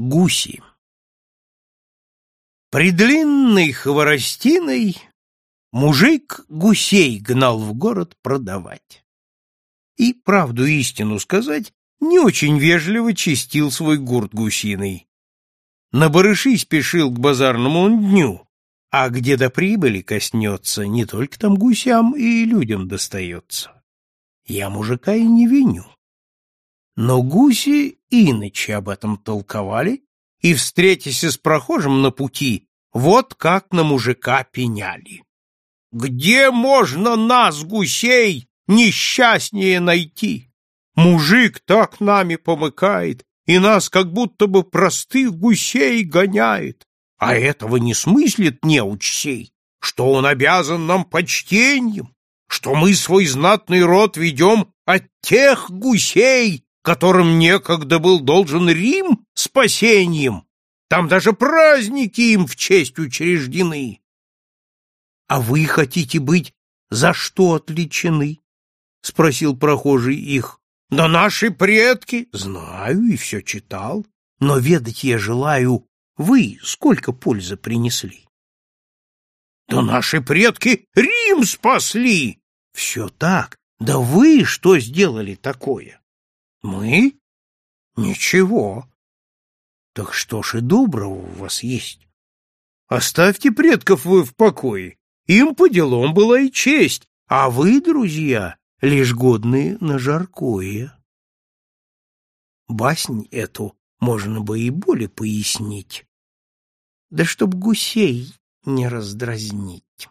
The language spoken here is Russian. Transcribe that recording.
гуси. При длинной хворостиной мужик гусей гнал в город продавать. И, правду истину сказать, не очень вежливо чистил свой гурт гусиный. На барыши спешил к базарному дню, а где до прибыли коснется, не только там гусям и людям достается. Я мужика и не виню. Но гуси иначе об этом толковали, и, встретясь с прохожим на пути, вот как на мужика пеняли. «Где можно нас, гусей, несчастнее найти? Мужик так нами помыкает, и нас как будто бы простых гусей гоняет, а этого не смыслит неуч сей, что он обязан нам почтением, что мы свой знатный род ведем от тех гусей, которым некогда был должен Рим спасением. Там даже праздники им в честь учреждены. — А вы хотите быть за что отличены? — спросил прохожий их. — Да наши предки... — Знаю и все читал. Но ведать я желаю, вы сколько пользы принесли. — Да наши предки Рим спасли! — Все так. Да вы что сделали такое? Мы? Ничего. Так что же доброго у вас есть? Оставьте предков вы в покое. Им по делам была и честь, а вы, друзья, лишь годные на жаркое. Баснь эту можно бы и более пояснить. Да чтоб гусей не раздразнить.